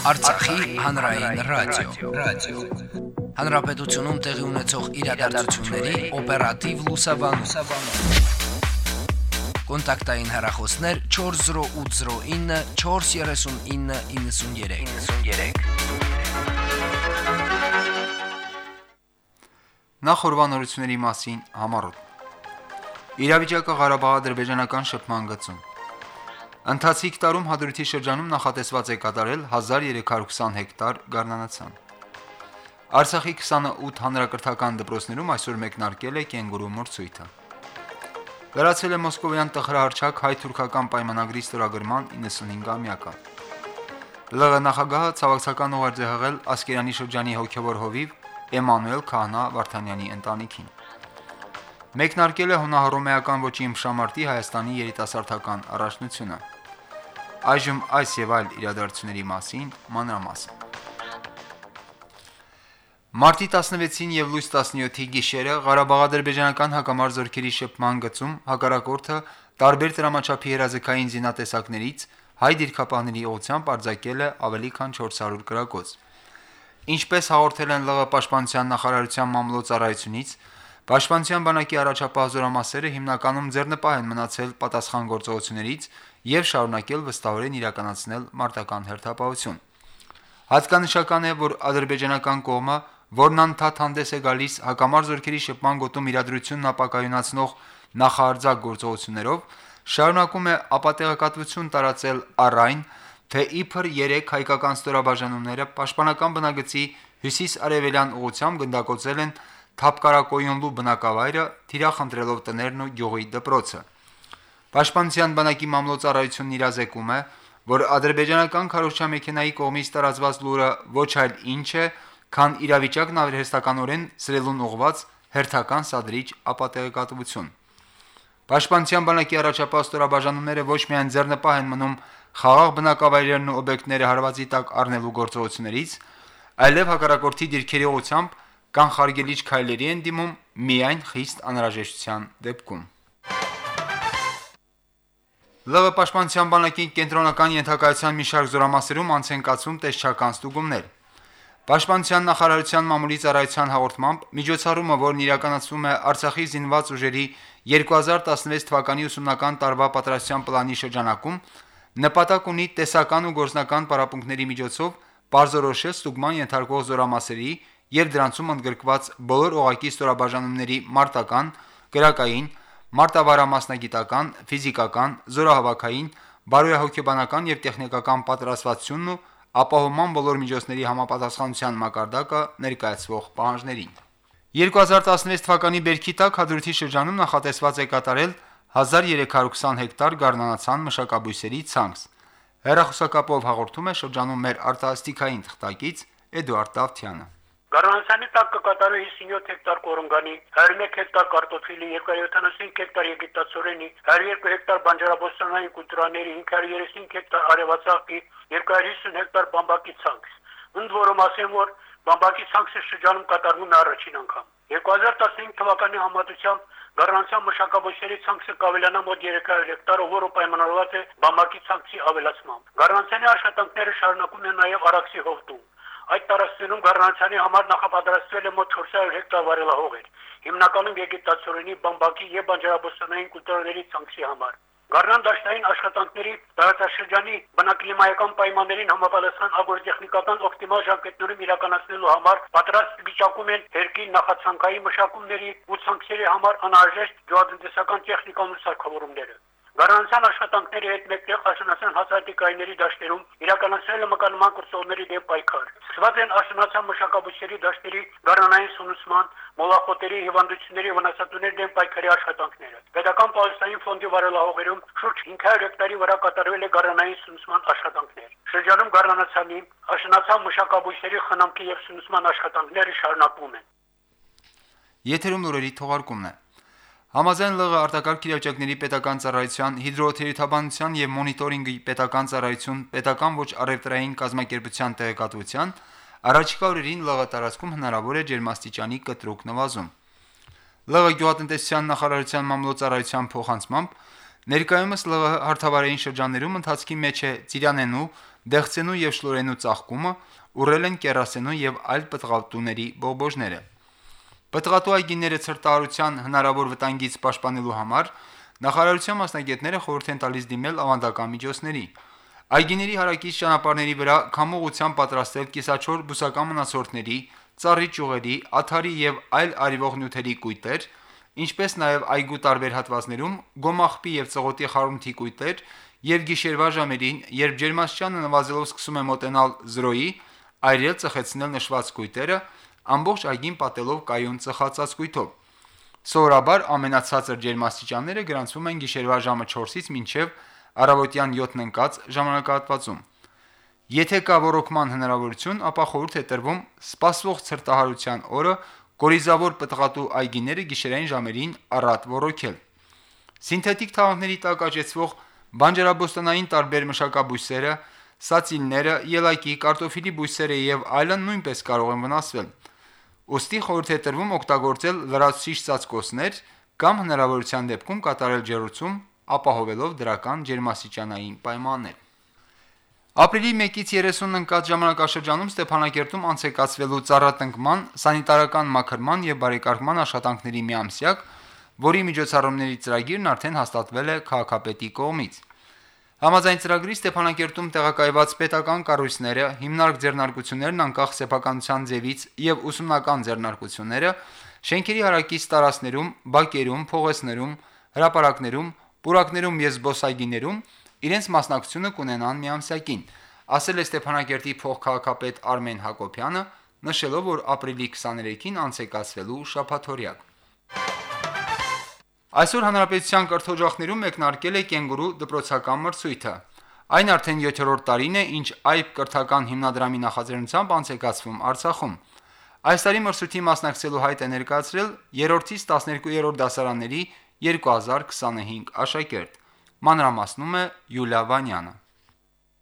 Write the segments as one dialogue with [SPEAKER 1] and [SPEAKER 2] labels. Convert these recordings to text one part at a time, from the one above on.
[SPEAKER 1] Արցախի հանրային ռադիո, ռադիո։ Հանրապետությունում տեղի ունեցող իրադարձությունների օպերատիվ լուսաբանում։ Կոնտակտային հեռախոսներ 40809 43993։ 93։
[SPEAKER 2] Նախորbanությունների մասին համառոտ։ Իրավիճակը Ղարաբաղ-ադրբեջանական շփման գծում Ընթացիկ տարում Հադրութի շրջանում նախատեսված է կատարել 1320 հեկտար գարնանացան։ Արցախի 28 հանրակրթական դպրոցներում այսօր մեկնարկել է կենգուրու մրցույթը։ Լրացել է Մոսկովյան տխրահարչակ հայ-թուրքական պայմանագրի ստորագրման 95-ամյակը։ ԼՂ նախագահը ցավակցական ուղերձ է հղել Ասկերանի շրջանի հոգևոր հովիվ Էմանուել Քահանա Վարդանյանի ընտանիքին։ Մեկնարկել է հունահռոմեական ոչի իմշամարտի Հայաստանի երիտասարդական առաջնությունը։ Այժմ այս եւ այլ իրադարձությունների մասին մանրամասն։ Մարտի 16-ին եւ լույս 17-ի գիշերը Ղարաբաղ-ադրբեջանական հակամարտ զորքերի շփման գծում հակառակորդը տարբեր դրամաչափի երազեկային զինատեսակներից հայ դիրքապահների ուղությամբ արձակել է ավելի քան 400 գրակոց։ Ինչպես հաղորդել են ԼՂ պաշտպանության նախարարության մամլոյցարայությունից, Պաշտպանության բանակի առաջապահ զորամասերը հիմնականում ձեռնպահ են մնացել պատասխան գործողություններից եւ շարունակել վստահորեն իրականացնել մարտական հերթապահություն։ Հատկանշական է, որ ադրբեջանական կողմը, որն անդադ հանդես է գալիս հակամարտ զորքերի շփման գոտում իրադրությունն ապակայունացնող նախարարձակ գործողություններով, շարունակում է ապատեղեկատվություն տարածել առայն, թե իբր 3 հայկական ստորաբաժանումները պաշտպանական բնագծի հյուսիս-արևելյան ուղությամբ գնդակոծել են Թապկարակոյոնլու բնակավայրը, թիրախնդրելով տներն ու գյուղի դպրոցը։ Պաշտպանության բանակի մամլոյցարայությունն իրազեկում է, որ ադրբեջանական քարոզչամեքենայի կողմից տարածված լուրը ոչ այլ ինչ է, քան իրավիճակն ավերհեստականորեն սրելուն ուղված հերթական սադրիչ ապատեղեկատվություն։ Պաշտպանության բանակի առաջապահ ստորաբաժանումները ոչ միայն ձեռնպահ են մնում խաղաղ բնակավայրերն ու օբյեկտները հարվածի տակ առնելու գործողություններից, այլև հակառակորդի դիրքերի ուղությամբ կանխարգելիչ քայլերի են դիմում միայն խիստ անհրաժեշտության դեպքում։ ԼՂ պաշտպանության բանակի կենտրոնական ենթակայության մի շարք զորամասերում անց են կացվում տեսչական ստուգումներ։ Պաշտպանության նախարարության մամուլի ծառայության հաղորդմամբ միջոցառումը, որն իրականացվում է Արցախի զինված ուժերի 2016 թվականի ուսումնական տարվա պատրաստության պլանի շրջանակում, նպատակ ունի տեսական ու գործնական պարապմունքների միջոցով բարձրորոշել ստուգման ենթարկող զորամասերի եւ դրանցում ընդգրկված բոլոր օղակի ստորաբաժանումների մարտական, գրակային, մարտավարամասնագիտական, ֆիզիկական, զորահավաքային, բարոյահոգեբանական եւ տեխնիկական պատրաստվածությունն ու ապահովման բոլոր միջոցների համապատասխանության մակարդակը ներկայացվող պահանջներին։ 2016 թվականի բերքի տակ Հադրութի շրջանում նախատեսված է կատարել 1320 հեկտար գառնանացան մշակաբույսերի ցանց։ Հերախոսակապով հաղորդում է շրջանում մեր արտասթիկային թղթակից Էդուարդ Տավթյանը։
[SPEAKER 3] Գառնանցանի տակ կկատարվի 57 հեկտար կորունգանի, 101 հեկտար կարտոֆիլի, 275 հեկտար եգիպտացորենի, 102 հեկտար բանջարաբոստանային կուլտուրաների, 535 հեկտար արևածաղկի, 250 հեկտար բամբակի ցանց։ Ընդ որում ասեմ, որ բամբակի ցանցը շրջանում կատարվում է առաջին անգամ։ 2015 թվականի համատությամբ Գառնանցյան մշակաբույսերի ցանցը կավելանա մոտ 300 հեկտարը, որը պայմանավորված է բամբակի ցանցի ավելացմամբ։ Գառնանցյանի աշխատանքները շարունակում են նաև Արաքսի հովտում։ Այդ տարածքներում Գառնանցյանի համար նախապատրաստվել է մոտ 400 հեկտար վարելահող էր, հիմնականում եգիպտացորենի, բամբակի եւ բանջարաբոստանային կուլտուրաների ցանցի համար։ Գառնան դաշտային աշխատանքների տարածաշրջանի բնակլիմայական պայմաններին համապատասխան ագորտեխնիկական օպտիմալ ժամկետներում իրականացնելու համար պատրաստ վիճակում են երկի նախացանկայի մշակումների ու ցանքերի համար անհրաժեշտ գյուղատնտեսական տեխնիկան ու սարքավորումները։ Գարանցան աշխատանքների հետ մեկտեղ աշնանացան հացատիկայինների դաշտերում իրականացրել է մկանման կրծողների դեմ պայքար։ Սկսված են աշնանացան մշակաբույսերի դաշտերի գարանային սունուցման, մոլախոտերի հիվանդությունների վնասատուների դեմ պայքարի աշխատանքները։ Պետական պալեստային ֆոնդի վարելահողերում շուրջ 500 հեկտարի վրա կատարվել է գարանային սունուցման աշխատանքներ։ Շրջանում գարանացանի աշնանացան մշակաբույսերի խնամքի եւ սունուցման աշխատանքները շարունակվում են։
[SPEAKER 2] Եթերում նորերի թողարկումն է։ Համաձայն ԼՂ արտակարգ իրավիճակների պետական ծառայության հիդրոթերապանության եւ մոնիտորինգի պետական ծառայություն պետական ոչ առևտրային կազմակերպության տեղեկատվության առաջիկա օրերին ԼՂ տարածքում հնարավոր է ջերմաստիճանի կտրուկ նվազում։ ԼՂ գյուղատնտեսության նախարարության մամլոյցարայության փոխանցմամբ ներկայումս ԼՂ հարթավարային շրջաններում ընթացքի մեջ է Ծիրանենու, դեղցենու եւ շլորենու ծաղկումը, ուռել են կերասենու եւ այլ պտղատուների բողբոժները։ Պտղատու այգիները ցրտահարության հնարավոր վտանգից պաշտպանելու համար նախարարության մասնագետները խորհուրդ են տալիս դիմել ավանդական միջոցների։ Այգիների հարակից ճանապարհների վրա քամուղությամբ պատրաստել կիսաչոր բուսական մնացորդների, ծառի ճյուղերի, աթարի եւ այլ արիվող նյութերի կույտեր, ինչպես նաեւ այգու տարբեր հատվածներում գոմաղբի եւ ծղոտի խարումթի կույտեր եւ գիշերվա ժամերին, երբ ջերմաստիճանը նվազելով սկսում է մոտենալ 0-ի, այրել ծխեցնել նշված կույտերը, ամբողջ այգին պատելով կայուն ծխածած կույտով։ Սովորաբար ամենացածր ջերմաստիճանները գրանցվում են գիշերվա ժամը 4-ից մինչև առավոտյան 7-ն ընկած ժամանակահատվածում։ Եթե կա ռոռոկման հնարավորություն, ապա խորհուրդ է տրվում սպասվող ցրտահարության օրը կորիզավոր պտղատու այգիները գիշերային ժամերին առատ ռոռոկել։ Սինթետիկ թաղանթների տակ աճեցվող բանջարաբոստանային տարբեր մշակաբույսերը, սացինները, ելակի, կարտոֆիլի բույսերը եւ այլն նույնպես կարող են վնասվել։ Ոստի խորհուրդ է տրվում օգտագործել լրացուցիչ ծածկոցներ կամ հնարավորության դեպքում կատարել ջեռուցում, ապահովելով դրական ջերմաստիճանային պայմաններ։ Ապրիլի 1-ից 30-ն ընկած ժամանակաշրջանում Ստեփանակերտում անցեկացվելու ծառատնկման, սանիտարական մաքրման եւ բարեկարգման աշխատանքների միամսյակ, որի միջոցառումների ծրագիրն արդեն հաստատվել է քաղաքապետի կողմից։ Համաձայն ծրագրի Ստեփանակերտում տեղակայված պետական կառույցները, հիմնարկ ձեռնարկություններն անկախ սեփականության ձևից եւ ուսումնական ձեռնարկությունները շենքերի հարակից տարածներում, բակերում, փողոցներում, հրապարակներում, պուրակներում եւ զբոսայգիներում իրենց մասնակցությունը կունենան միամսյակին, ասել է Ստեփանակերտի փոխքաղաքապետ Արմեն Հակոբյանը, նշելով, որ ապրիլի 23-ին անցեկացվելու շաբաթօրյակ Այսօր հանրապետության կրթօջախներում մեկնարկել է կենգուրու դպրոցական մրցույթը։ Այն արդեն 7-րդ տարին է, ինչ այբ կրթական հիմնադրամի նախաձեռնությամբ անցեկացվում Արցախում։ Այս տարի մրցույթի մասնակցելու հայտ է ներկայացրել 3-ից 12-րդ դասարանների 2025 աշակերտ։ Մանրամասնում է Յուլիա Վանյանը։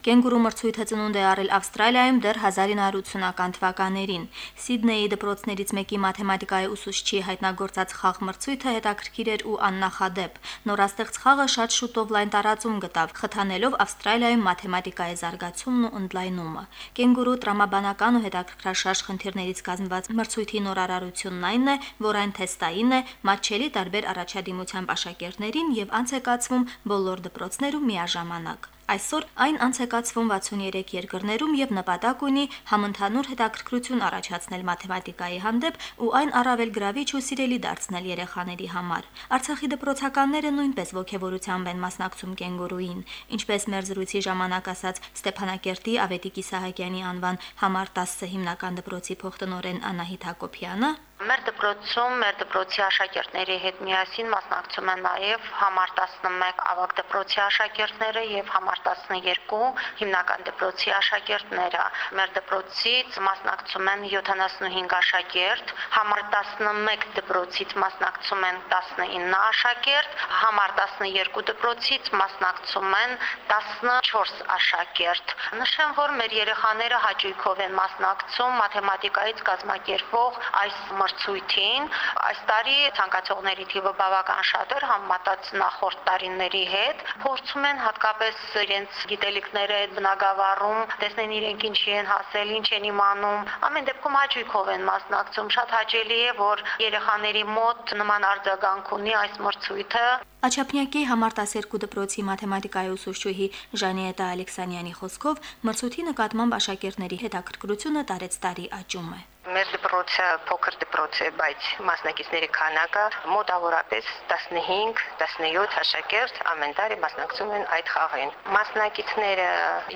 [SPEAKER 4] Կենգուրու մրցույթը ծնունդ է առել Ավստրալիայում դեռ 1980-ական թվականներին։ Սիդնեի դպրոցներից մեկի մաթեմատիկայի ուսուցչի հայտնագործած խաղ մրցույթը հետաքրքիր էր ու աննախադեպ։ Նորաստեղծ խաղը շատ շուտով լայն տարածում գտավ, խթանելով Ավստրալիայում մաթեմատիկայի զարգացումն ու ընդլայնումը։ Կենգուրու տրամաբանական ու հետաքրքրաշարժ խնդիրներից կազմված մրցույթի նորարարությունն այն է, որ այն թեստային է, մատչելի տարբեր առաջադիմությամբ աշակերտներին եւ անց է կացվում բոլոր դպրոցներում միաժամանակ։ Այսօր այն անցեկացվում 63 երկրներում եւ նպատակ ունի համընդհանուր հետաքրքրություն առաջացնել մաթեմատիկայի հանդեպ ու այն առավել գրավիչ ու սիրելի դարձնել երեխաների համար։ Արցախի դպրոցականները նույնպես ողջավորությամբ են մասնակցում կենգուրուին, ինչպես մեր զրույցի ժամանակ ասաց Ստեփանակերտի Ավետիքի Սահակյանի անվան համար 10 հիմնական դպրոցի փոխտնօրեն Անահիտ Հակոբյանը
[SPEAKER 5] Մեր դպրոցում մեր դպրոցի աշակերտների հետ միասին մասնակցում են նաև համար 11 ավագ դպրոցի աշակերտները եւ համար 12 հիմնական դպրոցի աշակերտները։ Մեր դպրոցից մասնակցում են 75 աշակերտ, համար 11 դպրոցից մասնակցում են 19 աշակերտ, համար 12 դպրոցից մասնակցում են 14 աշակերտ։ Նշեմ, որ մեր երեխաները հաճույքով են մասնակցում մաթեմատիկայից կազմակերպվող այս մրցույթին։ Այս տարի ցանկացողների թիվը բավական շատ էր համեմատած նախորդ տարիների հետ։ Փորձում են հատկապես իրենց գիտելիքները այդ բնագավառում, տեսնեն իրենք ինչի են հասել, ինչ են իմանում։ Ամեն դեպքում հաճույքով են մասնակցում։ Շատ հաճելի է, որ երեխաների մոտ նման արձագանք ունի այս մրցույթը։
[SPEAKER 4] Աչափնյակի համար 12 դպրոցի մաթեմատիկայի ուսուցչուհի Ժանիետա Ալեքսանյանի խոսքով մրցույթի նկատմամբ աշակերտների հետաքրքրությունը տարեց տարի աճում է։
[SPEAKER 5] Մեր դպրոցը փոքր դպրոց է, բայց մասնակիցների քանակը մոտավորապես 15-17 աշակերտ ամեն տարի մասնակցում են այդ խաղին։ Մասնակիցները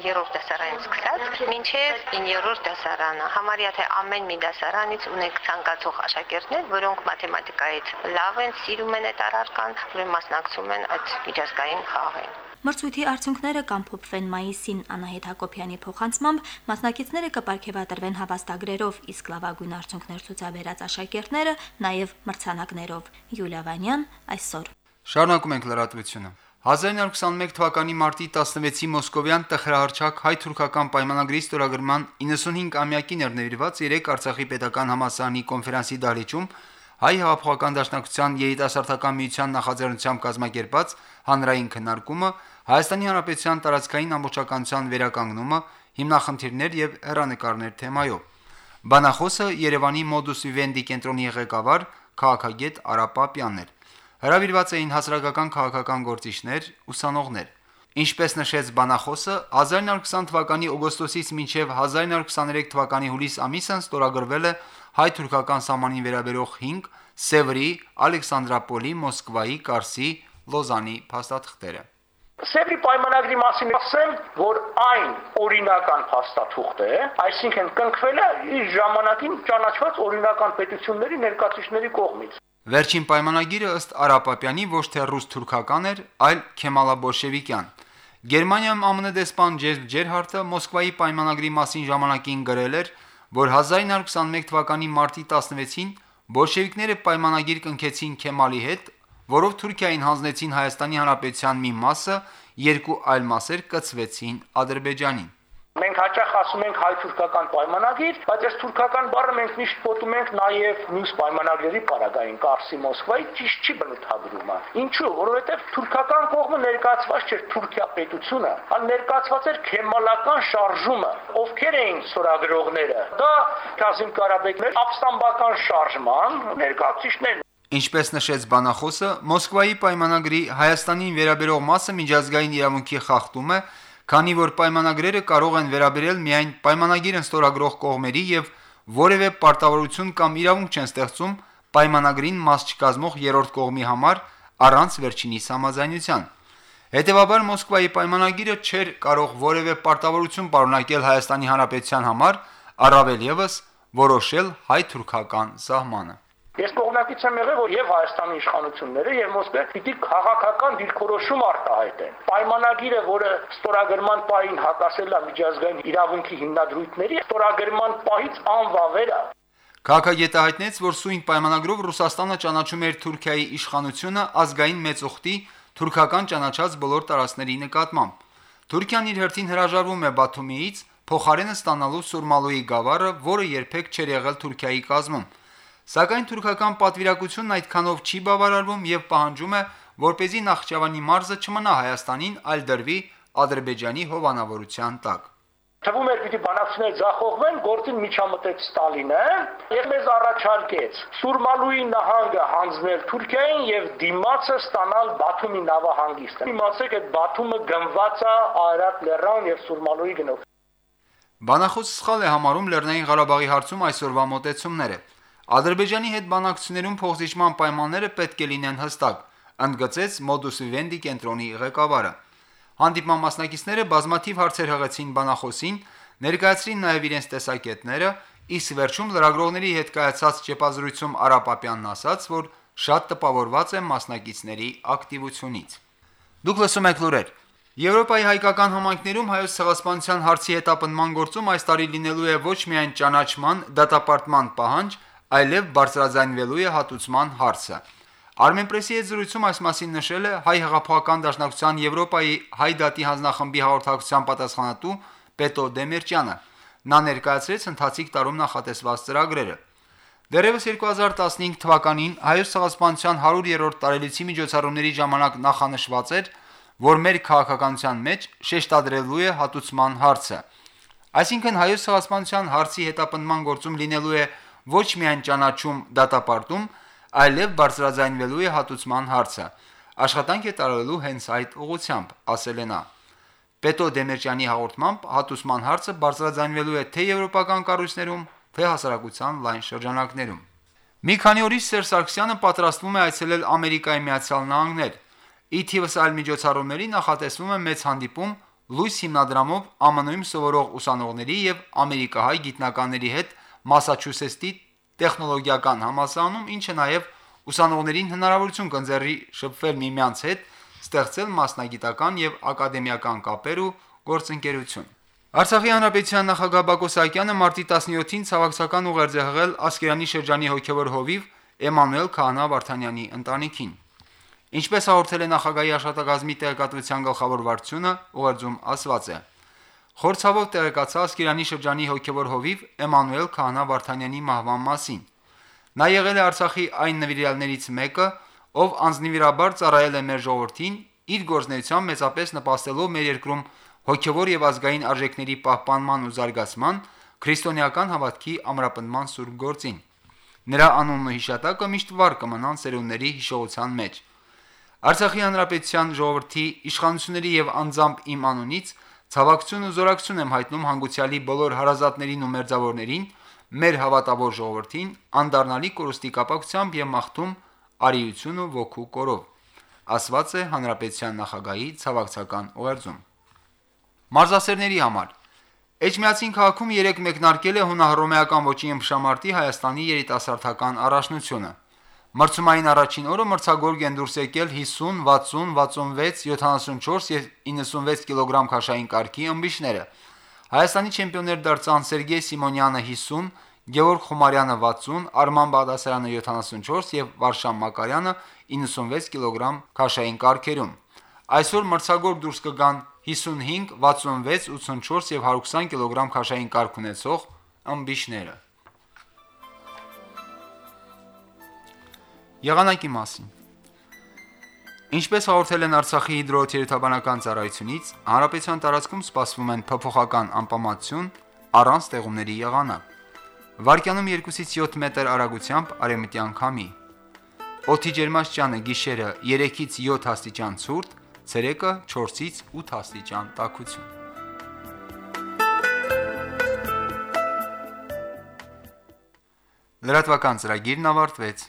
[SPEAKER 5] երրորդ դասարանից սկսած մինչև 9-րդ դասարանը։ Համարյա թե ամեն մի դասարանից ունենք ցանկացող աշակերտներ, որոնք մաթեմատիկայից լավ են, սիրում են այդ առարկան, որ մասնակցում են այդ միջազգային խաղին։
[SPEAKER 4] Մրցույթի արդյունքները կամփոփվեն մայիսին Անահիտ Հակոբյանի փոխանցմամբ մասնակիցները կպարգևատրվեն հավաստագրերով, իսկ լավագույն արդյունքներ ցուցաբերած աշակերտները նաև մրցանակներով։ Յուլիա Վանյան այսօր։
[SPEAKER 2] Շարունակում ենք լրատվությունը։ 1921 թվականի մարտի 16-ի Մոսկովյան տխրահարչակ հայ-թուրքական պայմանագրի ստորագրման 95-ամյակին էր նվիրված 3 Արցախի պետական համասարանի կոնֆերանսի դահլիճում հայ հեղափոխական դաշնակցության երիտասարդական միության նախաձեռնությամբ կազմակերպած հանրային քննարկումը Հայաստանի Հանրապետության տարածքային ամբողջականության վերականգնումը, հիմնախնդիրներ եւ հերանեկարներ թեմայով։ Բանախոսը Երևանի Modus Vivendi կենտրոնի ղեկավար քաղաքագետ Արա Պապյանն էր։ Հրավիրված էին հասարակական քաղաքական գործիչներ, ուսանողներ։ Ինչպես նշեց բանախոսը, 1920 թվականի օգոստոսից մինչև 1923 թվականի հուլիս ամիսն ստորագրվել է հայ-թուրքական սահմանին վերաբերող 5 Սևրի, Ալեքսանդրապոլի, Մոսկվայի, Կարսի, Լոզանի փաստաթղթերը։
[SPEAKER 6] Սևրի պայմանագրի մասին ասեմ, որ այն օրինական փաստաթուղթ է, այսինքն կնքվել է իր ժամանակին ճանաչված օրինական պետությունների ներկայացուցիչների կողմից։
[SPEAKER 2] Վերջին պայմանագիրը ըստ Արապապյանի ոչ թե ռուս-թուրքական էր, այլ քեմալաբոլշևիկյան։ Գերմանիայում ԱՄՆ դեսպան Ջեզ Ջերհարտը Մոսկվայի պայմանագրի մասին ժամանակին գրել էր, որ 1921 թվականի մարտի 16-ին բոլշևիկները պայմանագիր կնքեցին Քեմալի հետ, որով Թուրքիային հանձնեցին Հայաստանի Հանրապետության մի մասը, երկու այլ մասեր կծվեցին Ադրբեջանին։
[SPEAKER 6] Մենք հաճախ ասում ենք հայ-թուրքական պայմանագիր, բայց այս թուրքական բառը մենք միշտ պատում ենք նաև մյուս պայմանագրերի պարագային Կարսի Մոսկվայի ճիշտ չի բնութագրումը։ Ինչու՞, որովհետև թուրքական կողմը ներկայացված չէր Թուրքիա պետությունը, այլ ներկայացված էր քեմալական շարժումը։ Ովքեր էին սորագրողները։ Դա Կազիմ Կարաբեկներ ապստամբական շարժման ներկայացուցիչներն
[SPEAKER 2] Ինչպես նշեց բանախոսը, Մոսկվայի պայմանագրի Հայաստանին վերաբերող մասը միջազգային իրավունքի խախտում է, քանի որ պայմանագրերը կարող են վերաբերել միայն պայմանագիրն ստորագրող կողմերի եւ որևէ պարտավորություն կամ իրավունք չեն ստեղծում պայմանագրին մաս չկազմող երրորդ կողմի համար առանց վերջինի համաձայնության։ Հետևաբար Մոսկվայի պայմանագիրը չէր կարող որևէ պարտավորություն պարունակել Հայաստանի Հանրապետության համար, առավել եւս որոշել հայ-թուրքական սահմանը։
[SPEAKER 6] Ես կողմնակից եմ եղել, որ եւ Հայաստանի իշխանությունները եւ Մոսկվա պիտի քաղաքական դիրքորոշում արտահայտեն։ Պայմանագիրը, որը ստորագրման պահին հակասել է միջազգային իրավունքի հիմնադրույթների, ստորագրման պահից անվավեր է։
[SPEAKER 2] Քաղաքագետը հայտնեց, որ սույն պայմանագրով Ռուսաստանը ճանաչում էր Թուրքիայի իշխանությունը ազգային մեծ ուխտի թուրքական ճանաչած բոլոր տարածքների նկատմամբ։ Թուրքիան իր հերթին հրաժարվում է Բաթումիից փոխարենը ստանալու Սուրմալուի գավառը, որը երբեք չէր եղել Թուրքիայի կազմում։ Սակայն թուրքական պատվիրակությունն այդքանով չի բավարարվում եւ պահանջում է, որ เป զի Նախճավանի մարզը չմնա Հայաստանին, այլ դրվի Ադրբեջանի հովանավորության տակ։
[SPEAKER 6] Թվում էր պիտի բանակցությունները ձախողվեն, գործին միջամտեց Ստալինը եւ մեզ առաջարկեց Սուրմալուի նահանգը հանձնել Թուրքիային եւ դիմացը ստանալ Բաթումի նավահանգիստը։ Իմացեք, այդ Բաթումը գնված է Արարատ լեռան եւ Սուրմալուի գնով։
[SPEAKER 2] Բանախոս սխալ է համարում Լեռնային Ղարաբաղի հարցում այսօրվա մոտեցումները։ Ադրբեջանի հետ բանակցություններում փոխզիջման պայմանները պետք է լինեն հստակ, ընդգծեց Modus Vivendi կենտրոնի ղեկավարը։ Հանդիպման մասնակիցները բազմաթիվ հարցեր հղեցին բանախոսին, ներկայացրին նաև իրենց տեսակետները, իսկ վերջում լրագրողների հետ կայացած ճեպազրույցում Արապապյանն ասաց, որ շատ տպավորված է մասնակիցների ակտիվությունից։ Դուք լսում եք լուրեր։ Եվրոպայի հայկական համայնքներում հայոց ցեղասպանության հարցի հետապնդման գործում այս տարի լինելու է ոչ միայն ճանաչման, դատապարտման պահանջ, այլև բարձրաձայնվելու է հատուցման հարցը։ Armenpress-ի հետ զրույցում այս մասին նշել է հայ հեղափոխական դաշնակցության Եվրոպայի հայ դատի հանձնախմբի հաղորդակցության պատասխանատու Պետո Դեմիրճյանը։ Նա ներկայացրեց ընթացիկ տարում նախատեսված ծրագրերը։ Դերևս 2015 թվականին հայոց ցեղասպանության 100-րդ տարելիցի միջոցառումների ժամանակ նախանշված էր, որ մեր քաղաքականության մեջ շեշտադրելու է հատուցման հարցը։ Այսինքն հայոց ցեղասպանության հարցի հետապնդման գործում լինելու է ոչ միայն ճանաչում դատապարտում, այլև բարձրաձայնվելու է հատուցման հարցը։ Աշխատանք է տարվելու հենց այդ ուղությամբ, ասել է նա։ Պետո Դեմիրճյանի հաղորդմամբ հատուսման հարցը բարձրաձայնվելու է թե եվրոպական կառույցներում, թե հասարակության լայն շրջանակներում։ Մի քանի օրից Սերժ Սարգսյանը պատրաստվում է այցելել Ամերիկայի Միացյալ Նահանգներ։ Ի թիվս այլ միջոցառումների նախատեսվում է մեծ հանդիպում լույս հիմնադրամով ԱՄՆ-ում սովորող ուսանողների եւ ամերիկահայ գիտնականների հետ Մասաչուսեթսի տեխնոլոգիական համալսարանում, ինչը նաև ուսանողներին հնարավորություն կընձեռի շփվել միմյանց հետ, ստեղծել մասնագիտական եւ ակադեմիական կապեր ու գործընկերություն։ Արցախի հանրապետության նախագահ Բակո Սահակյանը մարտի 17-ին ցավակցական ուղերձ է հղել Ասկերանի շրջանի հոգևոր հովիվ Էմանուել Քահանա Վարդանյանի ընտանիքին։ Ինչպես հաղորդել է նախագահի աշխատակազմի տեղեկատվության գլխավոր վարչությունը, ուղերձում ասված է. Խորցավով տեղեկացած Կիրանի շրջանի հոգևոր հովիվ Էմանուել Քահանա Վարդանյանի մահվան մասին։ Նա եղել է Արցախի այն նվիրյալներից մեկը, ով անձնվիրաբար ծառայել է մեր ժողովրդին իր գործնեությամբ մեծապես նպաստելով մեր երկրում հոգևոր եւ ազգային արժեքների պահպանման ու զարգացման, քրիստոնեական հավատքի ամրապնդման սուրբ գործին։ Նրա անունն ու հիշատակը միշտ վառ կմնան սերունդների հիշողության մեջ։ Արցախի հանրապետության ժողովրդի իշխանությունների եւ անձամբ իմ անունից ցավակցություն ու զորակցություն եմ հայտնում հանգուցյալի բոլոր հարազատներին ու մերձավորներին, մեր հավատավոր ժողովրդին, անդառնալի կորստի կապակցությամբ եւ մաղթում արիություն ու ոգու կորով։ Ասված է հանրապետության նախագահի ցավակցական օրերձում։ Մարզասերների համար. Էջմիածին քաղաքում 3 մեկնարկել է հունահռոմեական ոչի ըմբշամարտի Հայաստանի երիտասարդական առաջնությունը։ Մրցումային առաջին օրը մրցագորգ են դուրս եկել 50, 60, 66, 74 եւ 96 կիլոգրամ քաշային կարգի ըմբիշները։ Հայաստանի չեմպիոններ դարձան Սերգեյ Սիմոնյանը 50, Գևորգ Խումարյանը 60, Արման Բաղդասարյանը 74 եւ Վարշան Մակարյանը 96 կիլոգրամ քաշային կարգերում։ Այսօր մրցագորգ դուրս կգան 55, 66, 84 եւ 120 կիլոգրամ քաշային կարգ ունեցող ըմբիշները։ Եղանակի մասին. Ինչպես հաղորդել են Արցախի հիդրոթերապանական ծառայությունից, հարաբեցյան տարածքում սպասվում են փոփոխական անպամատություն առանց տեղումների եղանակ։ Վարկյանում 2-ից 7 մետր արագությամբ արևմտյան քամի։ Օդի ջերմաստիճանը գիշերը 3-ից 7 աստիճան ցուրտ, ցերեկը 4-ից 8 աստիճան տաքություն։ Լրատվական ծրագիրն ավարտվեց։